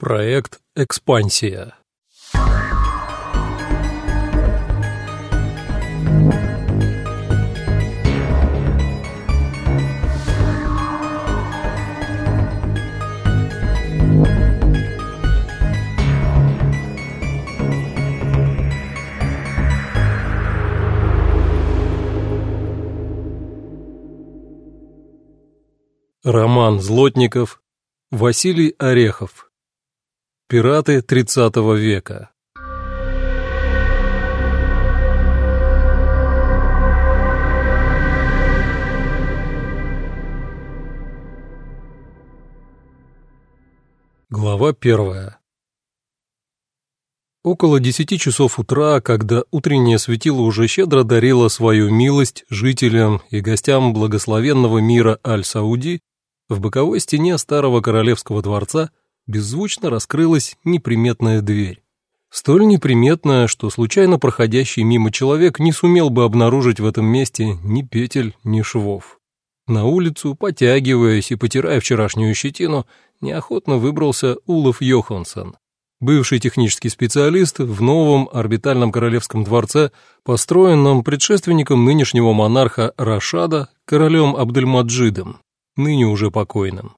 Проект «Экспансия». Роман Злотников, Василий Орехов. Пираты тридцатого века. Глава первая. Около десяти часов утра, когда утреннее светило уже щедро дарило свою милость жителям и гостям благословенного мира Аль-Сауди, в боковой стене старого королевского дворца беззвучно раскрылась неприметная дверь. Столь неприметная, что случайно проходящий мимо человек не сумел бы обнаружить в этом месте ни петель, ни швов. На улицу, потягиваясь и потирая вчерашнюю щетину, неохотно выбрался Улов Йоханссон, бывший технический специалист в новом орбитальном королевском дворце, построенном предшественником нынешнего монарха Рашада, королем Абдельмаджидом, ныне уже покойным.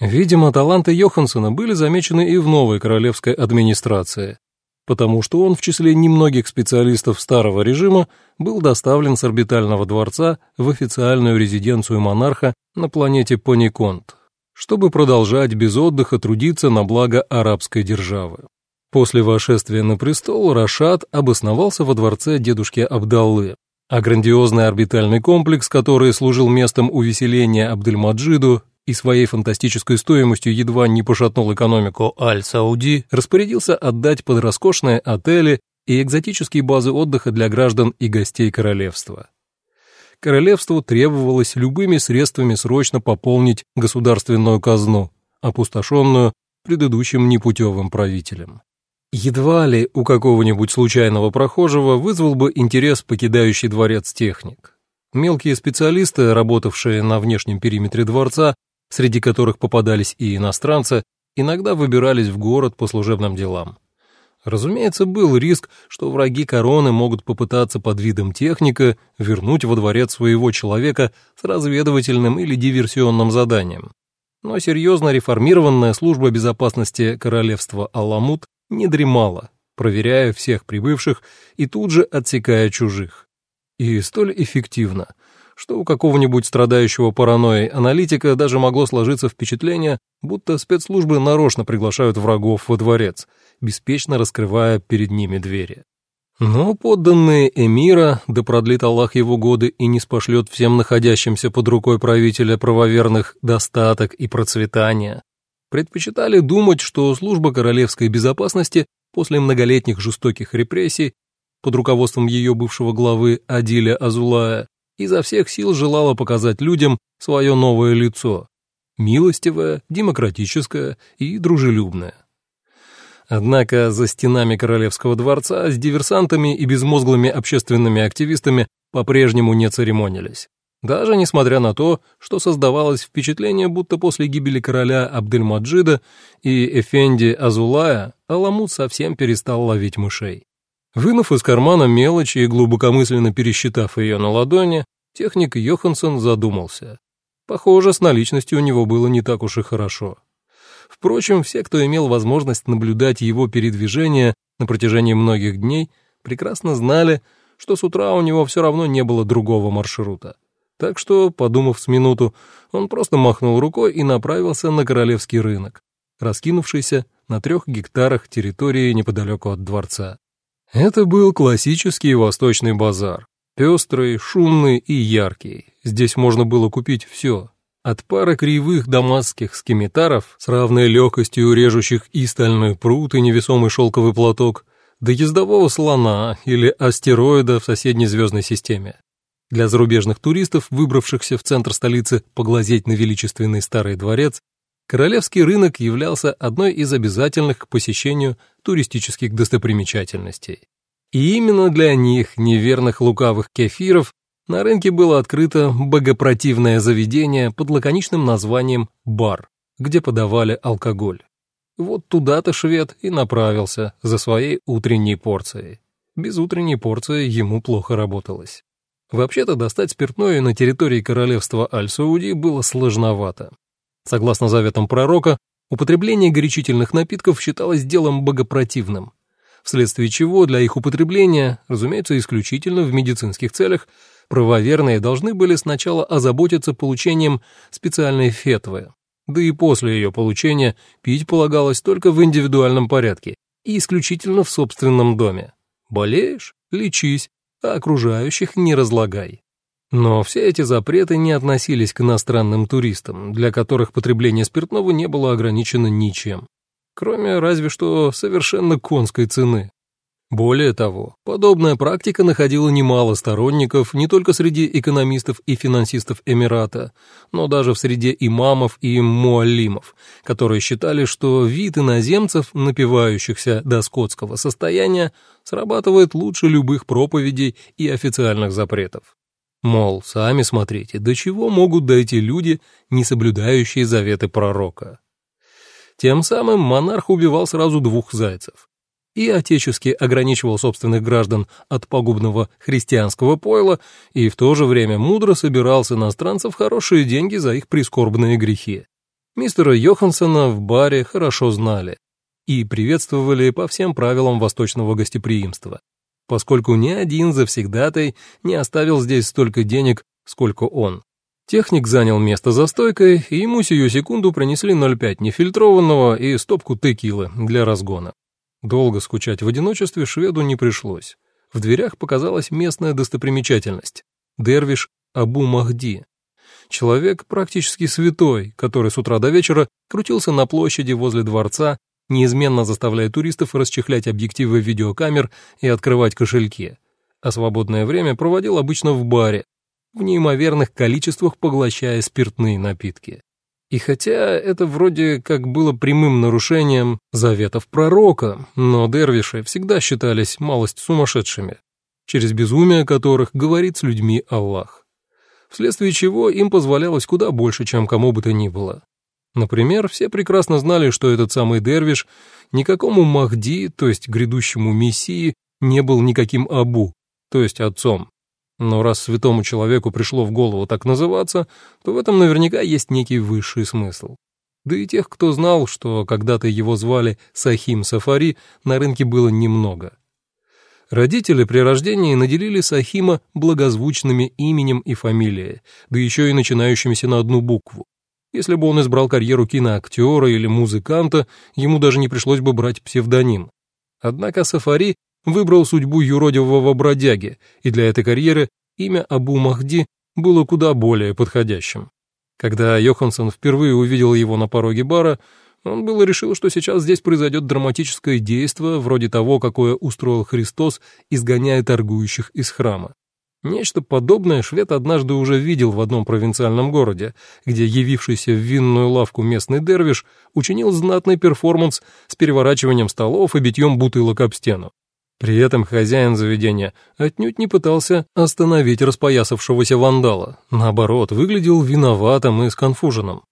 Видимо, таланты Йоханссона были замечены и в новой королевской администрации, потому что он в числе немногих специалистов старого режима был доставлен с орбитального дворца в официальную резиденцию монарха на планете Пониконт, чтобы продолжать без отдыха трудиться на благо арабской державы. После вошествия на престол Рашад обосновался во дворце дедушки Абдаллы, а грандиозный орбитальный комплекс, который служил местом увеселения Абдельмаджиду и своей фантастической стоимостью едва не пошатнул экономику Аль-Сауди, распорядился отдать под роскошные отели и экзотические базы отдыха для граждан и гостей королевства. Королевству требовалось любыми средствами срочно пополнить государственную казну, опустошенную предыдущим непутевым правителем. Едва ли у какого-нибудь случайного прохожего вызвал бы интерес покидающий дворец техник. Мелкие специалисты, работавшие на внешнем периметре дворца, среди которых попадались и иностранцы, иногда выбирались в город по служебным делам. Разумеется, был риск, что враги короны могут попытаться под видом техника вернуть во дворец своего человека с разведывательным или диверсионным заданием. Но серьезно реформированная служба безопасности королевства Аламут не дремала, проверяя всех прибывших и тут же отсекая чужих. И столь эффективно, что у какого-нибудь страдающего паранойей аналитика даже могло сложиться впечатление, будто спецслужбы нарочно приглашают врагов во дворец, беспечно раскрывая перед ними двери. Но подданные эмира, да продлит Аллах его годы и не спошлет всем находящимся под рукой правителя правоверных достаток и процветания, предпочитали думать, что служба королевской безопасности после многолетних жестоких репрессий под руководством ее бывшего главы Адиля Азулая изо всех сил желала показать людям свое новое лицо – милостивое, демократическое и дружелюбное. Однако за стенами Королевского дворца с диверсантами и безмозглыми общественными активистами по-прежнему не церемонились. Даже несмотря на то, что создавалось впечатление, будто после гибели короля Абдельмаджида и Эфенди Азулая Аламут совсем перестал ловить мышей. Вынув из кармана мелочь и глубокомысленно пересчитав ее на ладони, техник Йоханссон задумался. Похоже, с наличностью у него было не так уж и хорошо. Впрочем, все, кто имел возможность наблюдать его передвижение на протяжении многих дней, прекрасно знали, что с утра у него все равно не было другого маршрута. Так что, подумав с минуту, он просто махнул рукой и направился на королевский рынок, раскинувшийся на трех гектарах территории неподалеку от дворца. Это был классический восточный базар, пестрый, шумный и яркий. Здесь можно было купить все, от пары кривых дамасских скимитаров с равной легкостью режущих и стальной пруд, и невесомый шелковый платок, до ездового слона или астероида в соседней звездной системе. Для зарубежных туристов, выбравшихся в центр столицы поглазеть на величественный старый дворец, Королевский рынок являлся одной из обязательных к посещению туристических достопримечательностей. И именно для них, неверных лукавых кефиров, на рынке было открыто богопротивное заведение под лаконичным названием «бар», где подавали алкоголь. Вот туда-то швед и направился за своей утренней порцией. Без утренней порции ему плохо работалось. Вообще-то достать спиртное на территории королевства Аль-Сауди было сложновато. Согласно заветам пророка, употребление горячительных напитков считалось делом богопротивным, вследствие чего для их употребления, разумеется, исключительно в медицинских целях, правоверные должны были сначала озаботиться получением специальной фетвы, да и после ее получения пить полагалось только в индивидуальном порядке и исключительно в собственном доме. Болеешь – лечись, а окружающих не разлагай. Но все эти запреты не относились к иностранным туристам, для которых потребление спиртного не было ограничено ничем, кроме разве что совершенно конской цены. Более того, подобная практика находила немало сторонников не только среди экономистов и финансистов Эмирата, но даже в среде имамов и муаллимов, которые считали, что вид иноземцев, напивающихся до скотского состояния, срабатывает лучше любых проповедей и официальных запретов. Мол, сами смотрите, до чего могут дойти люди, не соблюдающие заветы пророка. Тем самым монарх убивал сразу двух зайцев и отечески ограничивал собственных граждан от пагубного христианского пойла и в то же время мудро собирал с иностранцев хорошие деньги за их прискорбные грехи. Мистера Йоханссона в баре хорошо знали и приветствовали по всем правилам восточного гостеприимства, поскольку ни один завсегдатай не оставил здесь столько денег, сколько он. Техник занял место за стойкой, и ему сию секунду принесли 0,5 нефильтрованного и стопку текилы для разгона. Долго скучать в одиночестве шведу не пришлось. В дверях показалась местная достопримечательность — Дервиш Абу Махди. Человек практически святой, который с утра до вечера крутился на площади возле дворца, неизменно заставляя туристов расчехлять объективы видеокамер и открывать кошельки, а свободное время проводил обычно в баре, в неимоверных количествах поглощая спиртные напитки. И хотя это вроде как было прямым нарушением заветов пророка, но дервиши всегда считались малость сумасшедшими, через безумие которых говорит с людьми Аллах. Вследствие чего им позволялось куда больше, чем кому бы то ни было. Например, все прекрасно знали, что этот самый дервиш никакому Махди, то есть грядущему мессии, не был никаким Абу, то есть отцом, но раз святому человеку пришло в голову так называться, то в этом наверняка есть некий высший смысл. Да и тех, кто знал, что когда-то его звали Сахим Сафари, на рынке было немного. Родители при рождении наделили Сахима благозвучными именем и фамилией, да еще и начинающимися на одну букву. Если бы он избрал карьеру киноактера или музыканта, ему даже не пришлось бы брать псевдоним. Однако Сафари выбрал судьбу юродивого бродяги, и для этой карьеры имя Абу Махди было куда более подходящим. Когда Йоханссон впервые увидел его на пороге бара, он было решил, что сейчас здесь произойдет драматическое действие, вроде того, какое устроил Христос, изгоняя торгующих из храма. Нечто подобное швед однажды уже видел в одном провинциальном городе, где явившийся в винную лавку местный дервиш учинил знатный перформанс с переворачиванием столов и битьем бутылок об стену. При этом хозяин заведения отнюдь не пытался остановить распоясавшегося вандала, наоборот, выглядел виноватым и сконфуженным.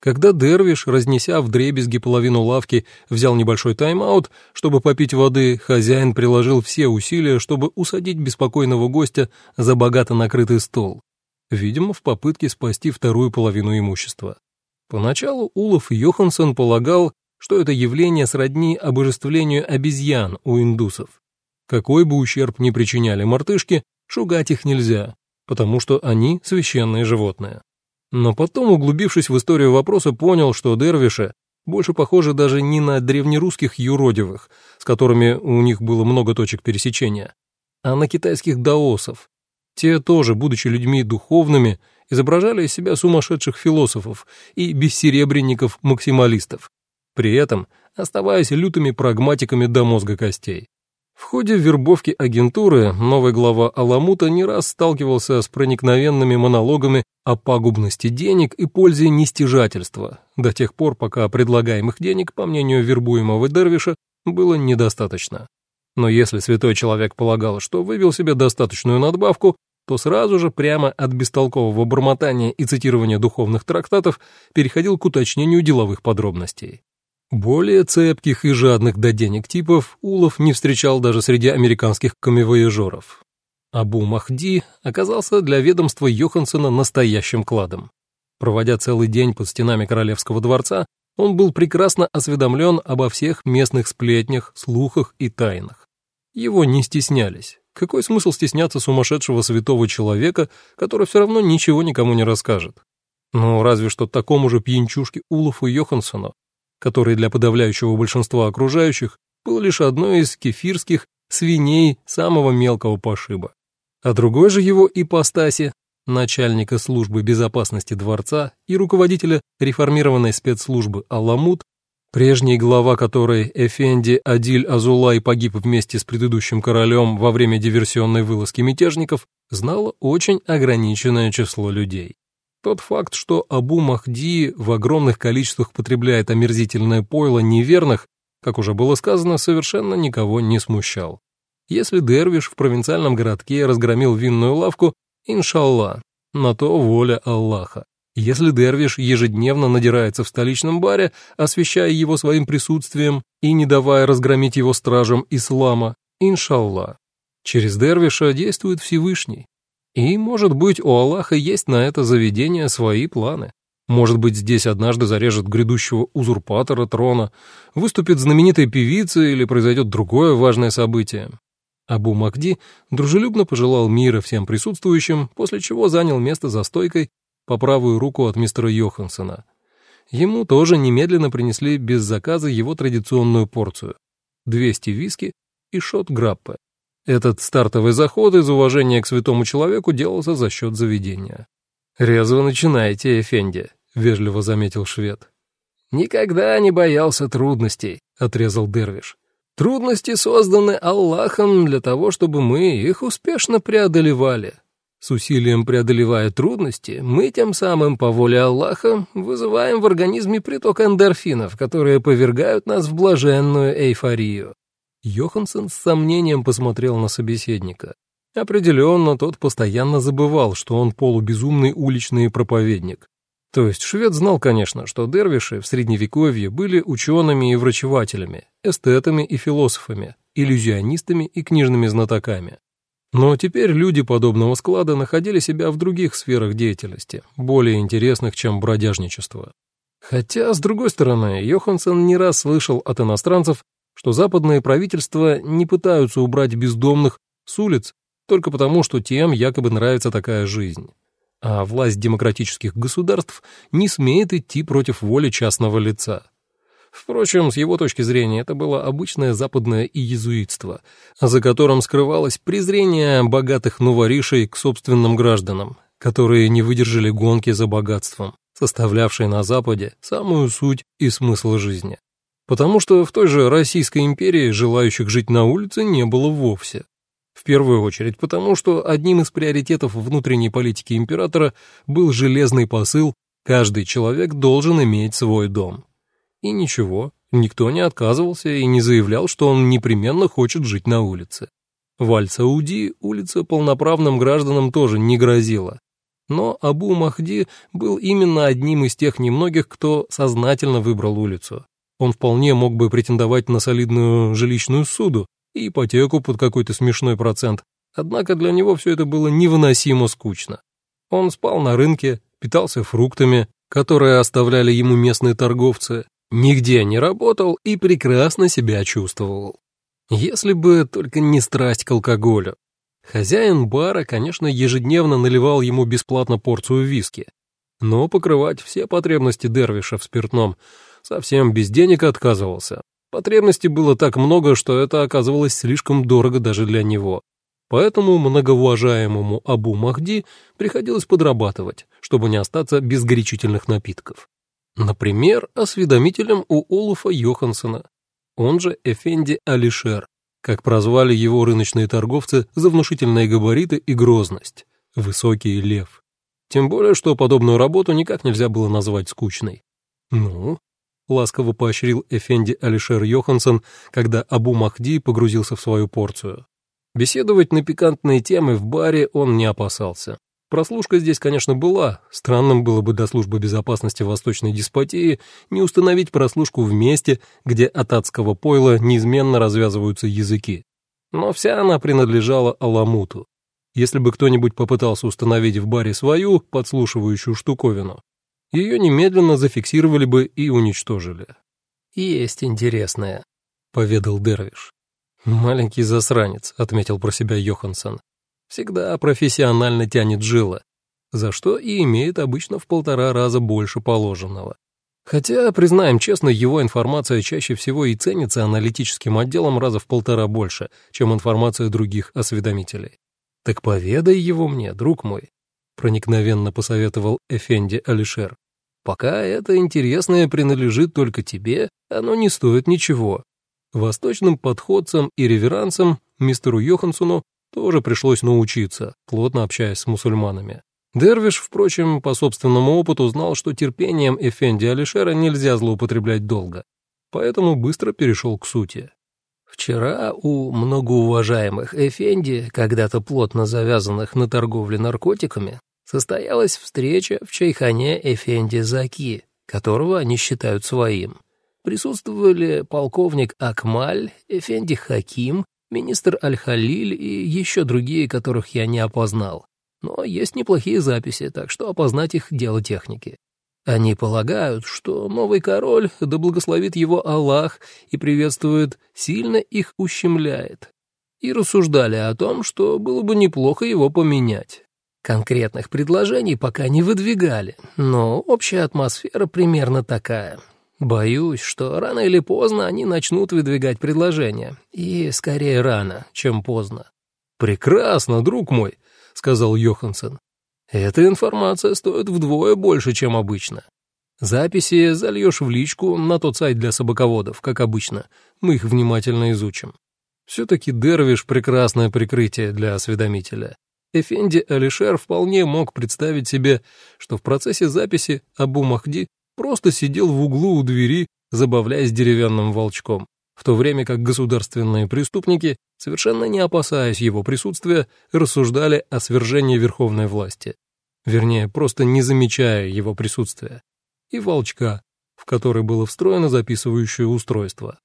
Когда Дервиш, разнеся в дребезги половину лавки, взял небольшой тайм-аут, чтобы попить воды, хозяин приложил все усилия, чтобы усадить беспокойного гостя за богато накрытый стол, видимо, в попытке спасти вторую половину имущества. Поначалу Улов Йоханссон полагал, что это явление сродни обожествлению обезьян у индусов. Какой бы ущерб ни причиняли мартышки, шугать их нельзя, потому что они священные животные. Но потом, углубившись в историю вопроса, понял, что дервиши больше похожи даже не на древнерусских юродивых, с которыми у них было много точек пересечения, а на китайских даосов. Те тоже, будучи людьми духовными, изображали из себя сумасшедших философов и бессеребренников-максималистов, при этом оставаясь лютыми прагматиками до мозга костей. В ходе вербовки агентуры новый глава Аламута не раз сталкивался с проникновенными монологами о пагубности денег и пользе нестяжательства, до тех пор, пока предлагаемых денег, по мнению вербуемого Дервиша, было недостаточно. Но если святой человек полагал, что вывел себе достаточную надбавку, то сразу же прямо от бестолкового бормотания и цитирования духовных трактатов переходил к уточнению деловых подробностей. Более цепких и жадных до денег типов Улов не встречал даже среди американских камевояжеров. Абу Махди оказался для ведомства Йоханссона настоящим кладом. Проводя целый день под стенами королевского дворца, он был прекрасно осведомлен обо всех местных сплетнях, слухах и тайнах. Его не стеснялись. Какой смысл стесняться сумасшедшего святого человека, который все равно ничего никому не расскажет? Ну, разве что такому же пьянчушке Улафу Йоханссону, который для подавляющего большинства окружающих был лишь одной из кефирских свиней самого мелкого пошиба. А другой же его ипостаси, начальника службы безопасности дворца и руководителя реформированной спецслужбы Аламут, прежний глава которой Эфенди Адиль Азулай погиб вместе с предыдущим королем во время диверсионной вылазки мятежников, знало очень ограниченное число людей. Тот факт, что Абу Махди в огромных количествах потребляет омерзительное пойло неверных, как уже было сказано, совершенно никого не смущал. Если Дервиш в провинциальном городке разгромил винную лавку, иншалла, на то воля Аллаха. Если Дервиш ежедневно надирается в столичном баре, освещая его своим присутствием и не давая разгромить его стражам ислама, иншалла. Через Дервиша действует Всевышний. И, может быть, у Аллаха есть на это заведение свои планы. Может быть, здесь однажды зарежет грядущего узурпатора трона, выступит знаменитой певица или произойдет другое важное событие. Абу Макди дружелюбно пожелал мира всем присутствующим, после чего занял место за стойкой по правую руку от мистера Йоханссона. Ему тоже немедленно принесли без заказа его традиционную порцию — 200 виски и шот граппе. Этот стартовый заход из уважения к святому человеку делался за счет заведения. «Резво начинаете, Эфенди», — вежливо заметил швед. «Никогда не боялся трудностей», — отрезал Дервиш. Трудности созданы Аллахом для того, чтобы мы их успешно преодолевали. С усилием преодолевая трудности, мы тем самым по воле Аллаха вызываем в организме приток эндорфинов, которые повергают нас в блаженную эйфорию. Йоханссон с сомнением посмотрел на собеседника. Определенно, тот постоянно забывал, что он полубезумный уличный проповедник. То есть швед знал, конечно, что дервиши в Средневековье были учеными и врачевателями, эстетами и философами, иллюзионистами и книжными знатоками. Но теперь люди подобного склада находили себя в других сферах деятельности, более интересных, чем бродяжничество. Хотя, с другой стороны, Йоханссон не раз слышал от иностранцев, что западные правительства не пытаются убрать бездомных с улиц только потому, что тем якобы нравится такая жизнь а власть демократических государств не смеет идти против воли частного лица. Впрочем, с его точки зрения, это было обычное западное иезуитство, за которым скрывалось презрение богатых новоришей к собственным гражданам, которые не выдержали гонки за богатством, составлявшей на Западе самую суть и смысл жизни. Потому что в той же Российской империи желающих жить на улице не было вовсе. В первую очередь потому, что одним из приоритетов внутренней политики императора был железный посыл «каждый человек должен иметь свой дом». И ничего, никто не отказывался и не заявлял, что он непременно хочет жить на улице. В Аль-Сауди улица полноправным гражданам тоже не грозила. Но Абу Махди был именно одним из тех немногих, кто сознательно выбрал улицу. Он вполне мог бы претендовать на солидную жилищную суду, и ипотеку под какой-то смешной процент. Однако для него все это было невыносимо скучно. Он спал на рынке, питался фруктами, которые оставляли ему местные торговцы, нигде не работал и прекрасно себя чувствовал. Если бы только не страсть к алкоголю. Хозяин бара, конечно, ежедневно наливал ему бесплатно порцию виски, но покрывать все потребности Дервиша в спиртном совсем без денег отказывался. Потребностей было так много, что это оказывалось слишком дорого даже для него. Поэтому многоуважаемому Абу Махди приходилось подрабатывать, чтобы не остаться без горячительных напитков. Например, осведомителем у Олафа Йоханссона, он же Эфенди Алишер, как прозвали его рыночные торговцы за внушительные габариты и грозность, высокий лев. Тем более, что подобную работу никак нельзя было назвать скучной. Ну, — ласково поощрил Эфенди Алишер Йоханссон, когда Абу Махди погрузился в свою порцию. Беседовать на пикантные темы в баре он не опасался. Прослушка здесь, конечно, была. Странным было бы до службы безопасности Восточной деспотии не установить прослушку в месте, где от адского пойла неизменно развязываются языки. Но вся она принадлежала Аламуту. Если бы кто-нибудь попытался установить в баре свою подслушивающую штуковину, ее немедленно зафиксировали бы и уничтожили. «Есть интересное», — поведал Дервиш. «Маленький засранец», — отметил про себя Йоханссон. «Всегда профессионально тянет жило, за что и имеет обычно в полтора раза больше положенного. Хотя, признаем честно, его информация чаще всего и ценится аналитическим отделом раза в полтора больше, чем информация других осведомителей. «Так поведай его мне, друг мой», — проникновенно посоветовал Эфенди Алишер. «Пока это интересное принадлежит только тебе, оно не стоит ничего. Восточным подходцам и реверансам мистеру Йохансону тоже пришлось научиться, плотно общаясь с мусульманами. Дервиш, впрочем, по собственному опыту знал, что терпением Эфенди Алишера нельзя злоупотреблять долго, поэтому быстро перешел к сути. Вчера у многоуважаемых Эфенди, когда-то плотно завязанных на торговле наркотиками, состоялась встреча в чайхане Эфенди Заки, которого они считают своим. Присутствовали полковник Акмаль, Эфенди Хаким, министр Аль-Халиль и еще другие, которых я не опознал но есть неплохие записи, так что опознать их — дело техники. Они полагают, что новый король, да благословит его Аллах и приветствует, сильно их ущемляет. И рассуждали о том, что было бы неплохо его поменять. Конкретных предложений пока не выдвигали, но общая атмосфера примерно такая. Боюсь, что рано или поздно они начнут выдвигать предложения, и скорее рано, чем поздно. «Прекрасно, друг мой», сказал Йоханссон. «Эта информация стоит вдвое больше, чем обычно. Записи зальешь в личку на тот сайт для собаководов, как обычно. Мы их внимательно изучим. Все-таки Дервиш — прекрасное прикрытие для осведомителя. Эфенди Алишер вполне мог представить себе, что в процессе записи Абу Махди просто сидел в углу у двери, забавляясь деревянным волчком в то время как государственные преступники, совершенно не опасаясь его присутствия, рассуждали о свержении верховной власти. Вернее, просто не замечая его присутствия. И волчка, в который было встроено записывающее устройство.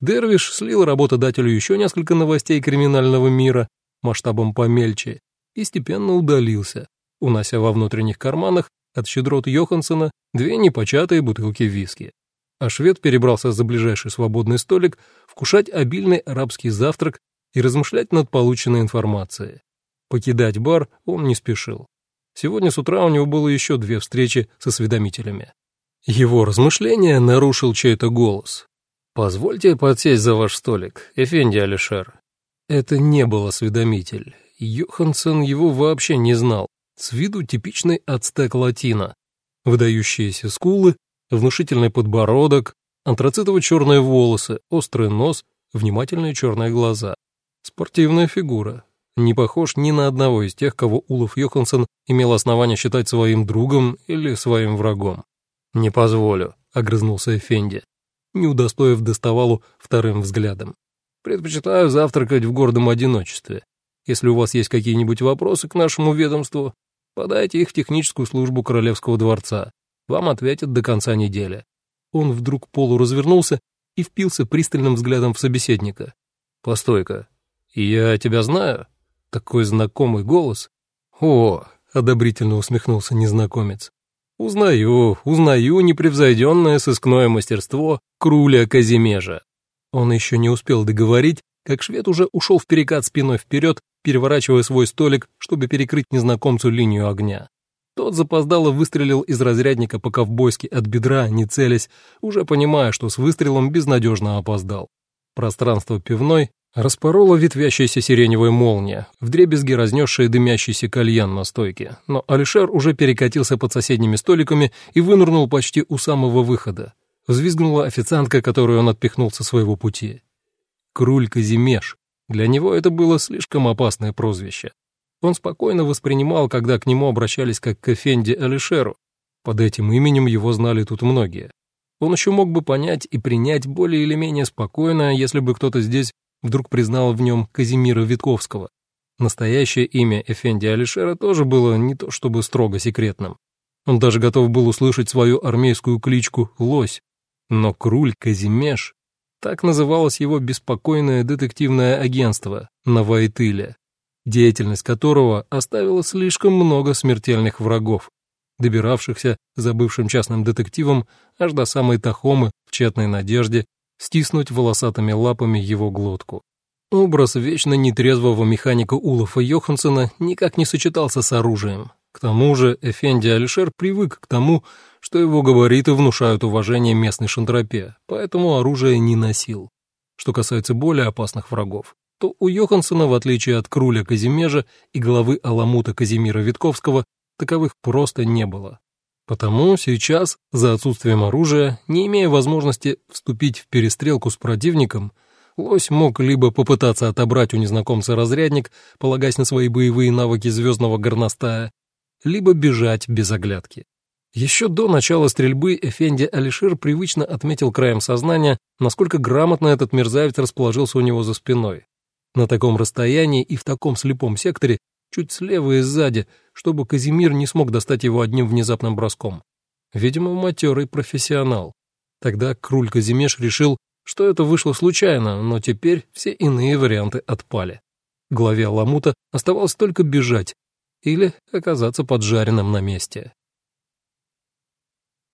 Дервиш слил работодателю еще несколько новостей криминального мира, масштабом помельче, и степенно удалился, унося во внутренних карманах от щедрот Йохансона две непочатые бутылки виски а швед перебрался за ближайший свободный столик вкушать обильный арабский завтрак и размышлять над полученной информацией. Покидать бар он не спешил. Сегодня с утра у него было еще две встречи с осведомителями. Его размышления нарушил чей-то голос. «Позвольте подсесть за ваш столик, Эфенди Алишер». Это не был осведомитель. Йоханссон его вообще не знал. С виду типичный ацтек латина. Выдающиеся скулы, внушительный подбородок, антрацитово-черные волосы, острый нос, внимательные черные глаза. Спортивная фигура. Не похож ни на одного из тех, кого Улов Йоханссон имел основание считать своим другом или своим врагом. «Не позволю», — огрызнулся Эфенди, не удостоив доставалу вторым взглядом. «Предпочитаю завтракать в гордом одиночестве. Если у вас есть какие-нибудь вопросы к нашему ведомству, подайте их в техническую службу Королевского дворца. Вам ответят до конца недели». Он вдруг полуразвернулся и впился пристальным взглядом в собеседника. «Постой-ка, я тебя знаю? Такой знакомый голос». «О!» — одобрительно усмехнулся незнакомец. «Узнаю, узнаю непревзойденное сыскное мастерство Круля Казимежа». Он еще не успел договорить, как швед уже ушел в перекат спиной вперед, переворачивая свой столик, чтобы перекрыть незнакомцу линию огня. Тот запоздало выстрелил из разрядника по-ковбойски от бедра, не целясь, уже понимая, что с выстрелом безнадежно опоздал. Пространство пивной распорола ветвящаяся сиреневая молния, вдребезги разнесшая дымящийся кальян на стойке, но Алишер уже перекатился под соседними столиками и вынырнул почти у самого выхода. Взвизгнула официантка, которую он отпихнул со своего пути. Круль Казимеш. Для него это было слишком опасное прозвище. Он спокойно воспринимал, когда к нему обращались как к Эфенди Алишеру. Под этим именем его знали тут многие. Он еще мог бы понять и принять более или менее спокойно, если бы кто-то здесь вдруг признал в нем Казимира Витковского. Настоящее имя Эфенди Алишера тоже было не то чтобы строго секретным. Он даже готов был услышать свою армейскую кличку «Лось». Но Круль Казимеш так называлось его беспокойное детективное агентство на деятельность которого оставила слишком много смертельных врагов, добиравшихся за бывшим частным детективом аж до самой Тахомы в тщетной надежде стиснуть волосатыми лапами его глотку. Образ вечно нетрезвого механика Улафа Йоханссона никак не сочетался с оружием. К тому же Эфенди Алишер привык к тому, что его габариты внушают уважение местной шантропе, поэтому оружие не носил. Что касается более опасных врагов, то у Йоханссона, в отличие от Круля Казимежа и главы Аламута Казимира Витковского, таковых просто не было. Потому сейчас, за отсутствием оружия, не имея возможности вступить в перестрелку с противником, Лось мог либо попытаться отобрать у незнакомца разрядник, полагаясь на свои боевые навыки звездного горностая, либо бежать без оглядки. Еще до начала стрельбы Эфенди Алишир привычно отметил краем сознания, насколько грамотно этот мерзавец расположился у него за спиной. На таком расстоянии и в таком слепом секторе, чуть слева и сзади, чтобы Казимир не смог достать его одним внезапным броском. Видимо, матерый профессионал. Тогда Круль Казимеш решил, что это вышло случайно, но теперь все иные варианты отпали. Главе Ламута оставалось только бежать или оказаться поджаренным на месте.